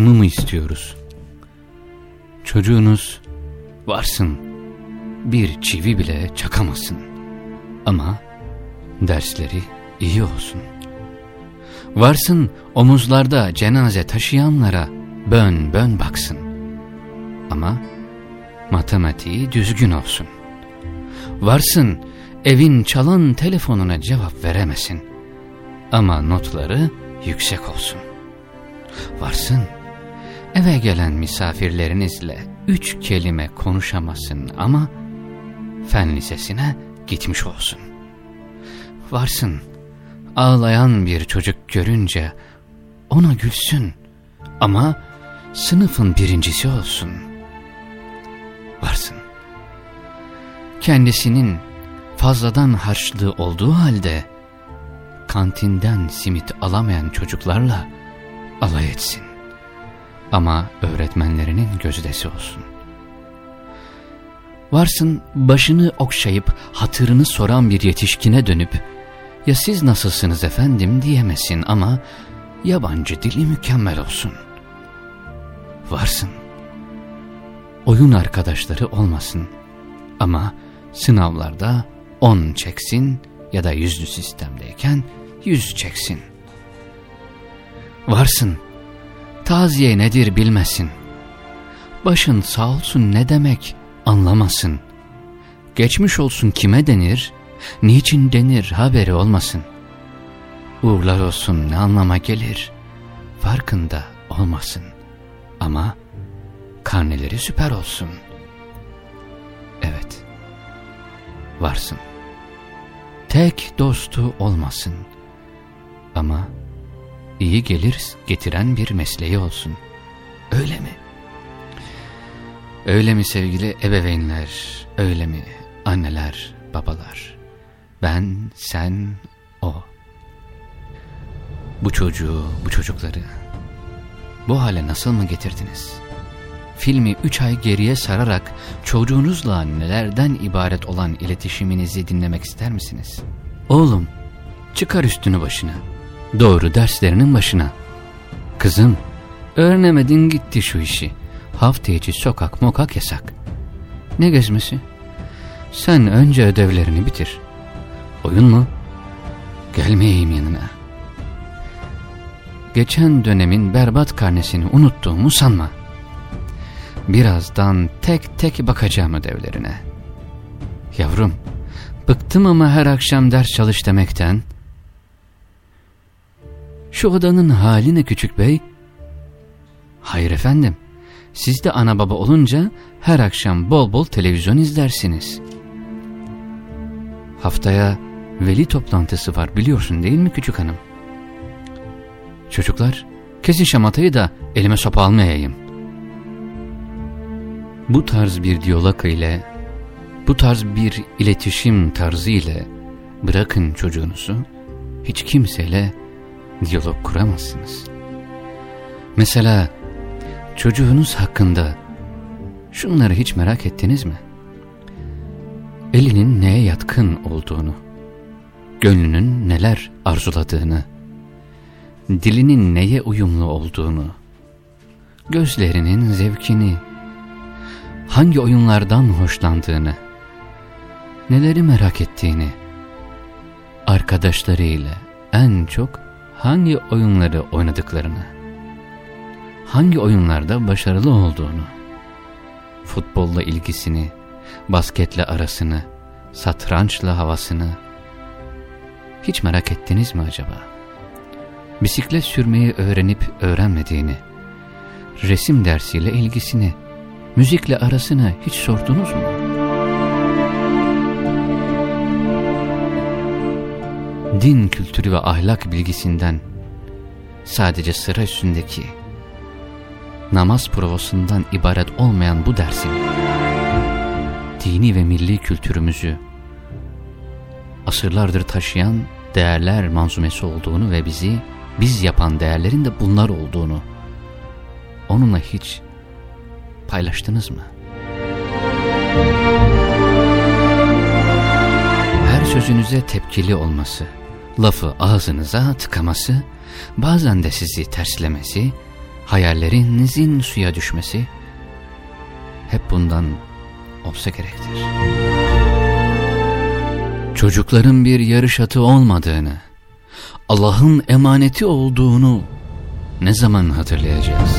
bunu mu istiyoruz? Çocuğunuz varsın bir çivi bile çakamasın. Ama dersleri iyi olsun. Varsın omuzlarda cenaze taşıyanlara bön bön baksın. Ama matematiği düzgün olsun. Varsın evin çalan telefonuna cevap veremesin. Ama notları yüksek olsun. Varsın eve gelen misafirlerinizle üç kelime konuşamasın ama fen lisesine gitmiş olsun. Varsın ağlayan bir çocuk görünce ona gülsün ama sınıfın birincisi olsun. Varsın. Kendisinin fazladan harçlığı olduğu halde kantinden simit alamayan çocuklarla alay etsin. Ama öğretmenlerinin gözdesi olsun. Varsın başını okşayıp hatırını soran bir yetişkine dönüp ya siz nasılsınız efendim diyemesin ama yabancı dili mükemmel olsun. Varsın. Oyun arkadaşları olmasın ama sınavlarda on çeksin ya da yüzlü sistemdeyken yüz çeksin. Varsın. Taziye nedir bilmesin. Başın sağ olsun ne demek anlamasın. Geçmiş olsun kime denir, niçin denir haberi olmasın. Uğurlar olsun ne anlama gelir, farkında olmasın. Ama karneleri süper olsun. Evet, varsın. Tek dostu olmasın. Ama iyi gelir getiren bir mesleği olsun. Öyle mi? Öyle mi sevgili ebeveynler, öyle mi anneler, babalar? Ben, sen, o. Bu çocuğu, bu çocukları bu hale nasıl mı getirdiniz? Filmi üç ay geriye sararak çocuğunuzla nelerden ibaret olan iletişiminizi dinlemek ister misiniz? Oğlum, çıkar üstünü başına. Doğru derslerinin başına. Kızım, öğrenemedin gitti şu işi. Hafta içi sokak mokak yasak. Ne gezmesi? Sen önce ödevlerini bitir. Oyun mu? Gelmeyeyim yanına. Geçen dönemin berbat karnesini unuttuğumu sanma. Birazdan tek tek bakacağım ödevlerine. Yavrum, bıktım ama her akşam ders çalış demekten. Şu odanın hali ne küçük bey? Hayır efendim, siz de ana baba olunca her akşam bol bol televizyon izlersiniz. Haftaya veli toplantısı var biliyorsun değil mi küçük hanım? Çocuklar, kesin şamatayı da elime sopa almayayım. Bu tarz bir diyalog ile, bu tarz bir iletişim tarzı ile bırakın çocuğunuzu, hiç kimseyle diyalog kuramazsınız. Mesela çocuğunuz hakkında şunları hiç merak ettiniz mi? Elinin neye yatkın olduğunu, gönlünün neler arzuladığını, dilinin neye uyumlu olduğunu, gözlerinin zevkini, hangi oyunlardan hoşlandığını, neleri merak ettiğini, arkadaşlarıyla en çok hangi oyunları oynadıklarını, hangi oyunlarda başarılı olduğunu, futbolla ilgisini, basketle arasını, satrançla havasını, hiç merak ettiniz mi acaba? Bisiklet sürmeyi öğrenip öğrenmediğini, resim dersiyle ilgisini, müzikle arasını hiç sordunuz mu? Din kültürü ve ahlak bilgisinden, sadece sıra üstündeki, namaz provasından ibaret olmayan bu dersin, dini ve milli kültürümüzü, asırlardır taşıyan değerler manzumesi olduğunu ve bizi biz yapan değerlerin de bunlar olduğunu onunla hiç paylaştınız mı? Her sözünüze tepkili olması, lafı ağzınıza tıkaması, bazen de sizi terslemesi, hayallerinizin suya düşmesi hep bundan olsa gerektir. Çocukların bir yarış atı olmadığını, Allah'ın emaneti olduğunu ne zaman hatırlayacağız?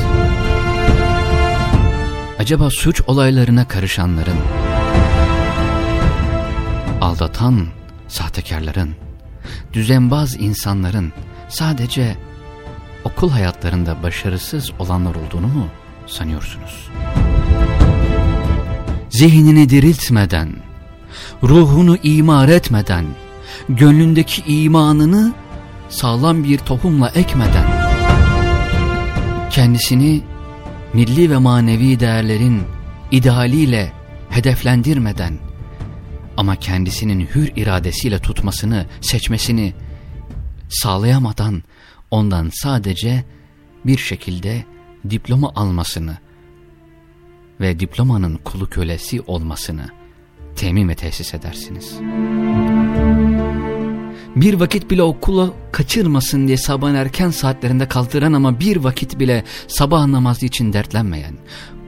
Acaba suç olaylarına karışanların, aldatan sahtekarların, düzenbaz insanların sadece okul hayatlarında başarısız olanlar olduğunu mu sanıyorsunuz? Zihnini diriltmeden, ruhunu imar etmeden, gönlündeki imanını sağlam bir tohumla ekmeden, kendisini milli ve manevi değerlerin idealiyle hedeflendirmeden, ama kendisinin hür iradesiyle tutmasını, seçmesini sağlayamadan ondan sadece bir şekilde diploma almasını ve diplomanın kulu kölesi olmasını temin ve tesis edersiniz. Bir vakit bile okula kaçırmasın diye sabahın erken saatlerinde kaldıran ama bir vakit bile sabah namazı için dertlenmeyen,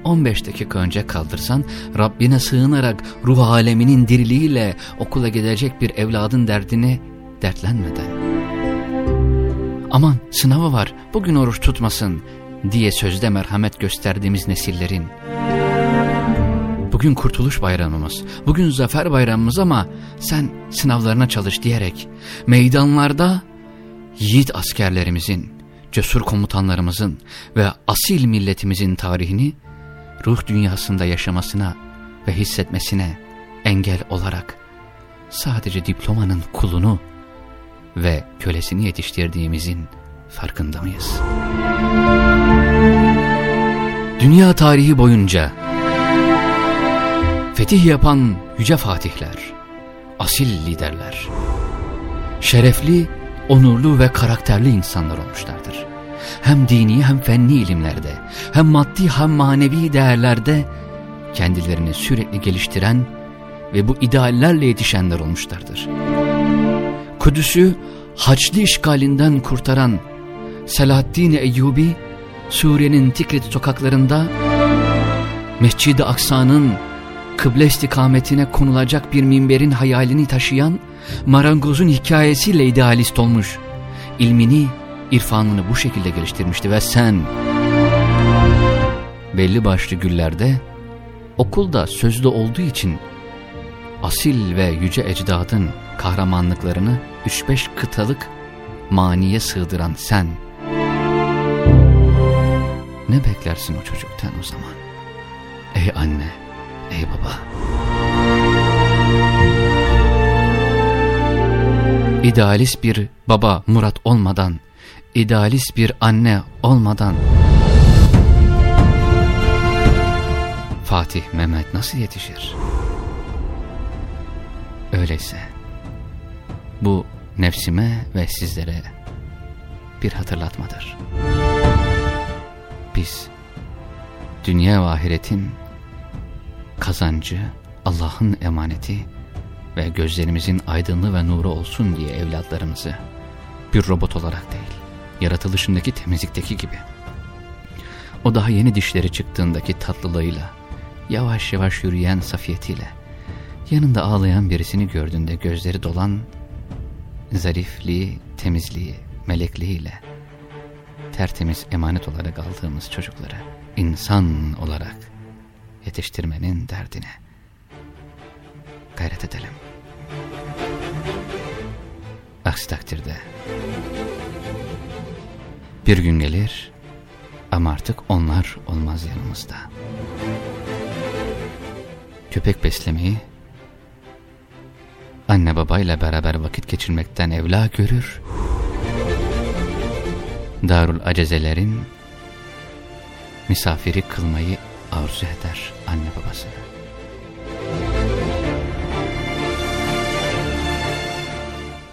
15 dakika önce kaldırsan Rabbine sığınarak ruh aleminin diriliğiyle okula gidecek bir evladın derdini dertlenmeden. Aman sınavı var bugün oruç tutmasın diye sözde merhamet gösterdiğimiz nesillerin. Bugün kurtuluş bayramımız, bugün zafer bayramımız ama sen sınavlarına çalış diyerek meydanlarda yiğit askerlerimizin, cesur komutanlarımızın ve asil milletimizin tarihini ruh dünyasında yaşamasına ve hissetmesine engel olarak sadece diplomanın kulunu ve kölesini yetiştirdiğimizin farkında mıyız? Dünya tarihi boyunca fetih yapan yüce fatihler, asil liderler, şerefli, onurlu ve karakterli insanlar olmuşlardır hem dini hem fenni ilimlerde, hem maddi hem manevi değerlerde kendilerini sürekli geliştiren ve bu ideallerle yetişenler olmuşlardır. Kudüs'ü Haçlı işgalinden kurtaran Selahaddin Eyyubi, Suriye'nin Tikrit sokaklarında Mescid-i Aksa'nın kıble istikametine konulacak bir minberin hayalini taşıyan marangozun hikayesiyle idealist olmuş, ilmini irfanını bu şekilde geliştirmişti ve sen belli başlı güllerde okulda sözlü olduğu için asil ve yüce ecdadın kahramanlıklarını 3-5 kıtalık maniye sığdıran sen ne beklersin o çocuktan o zaman? Ey anne, ey baba. İdealist bir baba Murat olmadan idealist bir anne olmadan Fatih Mehmet nasıl yetişir? Öyleyse bu nefsime ve sizlere bir hatırlatmadır. Biz dünya ve ahiretin kazancı, Allah'ın emaneti ve gözlerimizin aydınlığı ve nuru olsun diye evlatlarımızı bir robot olarak değil, yaratılışındaki temizlikteki gibi. O daha yeni dişleri çıktığındaki tatlılığıyla, yavaş yavaş yürüyen safiyetiyle, yanında ağlayan birisini gördüğünde gözleri dolan zarifliği, temizliği, melekliğiyle, tertemiz emanet olarak aldığımız çocukları insan olarak yetiştirmenin derdine gayret edelim. Aksi takdirde bir gün gelir ama artık onlar olmaz yanımızda. Köpek beslemeyi anne babayla beraber vakit geçirmekten evla görür. Darul acezelerin misafiri kılmayı arzu eder anne babası.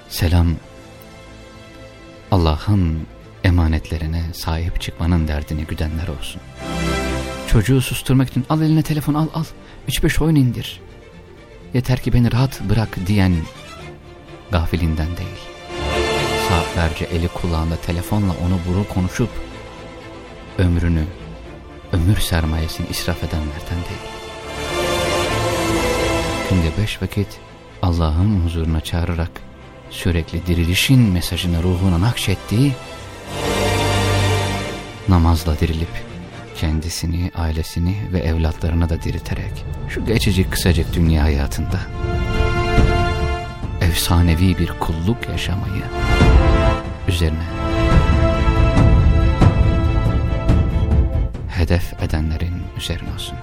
Selam Allah'ın emanetlerine sahip çıkmanın derdini güdenler olsun. Çocuğu susturmak için al eline telefon al al 3-5 oyun indir. Yeter ki beni rahat bırak diyen gafilinden değil. Saatlerce eli kulağında telefonla onu vuru konuşup ömrünü, ömür sermayesini israf edenlerden değil. Günde beş vakit Allah'ın huzuruna çağırarak sürekli dirilişin mesajını ruhuna nakşettiği, namazla dirilip kendisini, ailesini ve evlatlarını da dirilterek şu geçici kısacık dünya hayatında efsanevi bir kulluk yaşamayı üzerine hedef edenlerin üzerine olsun.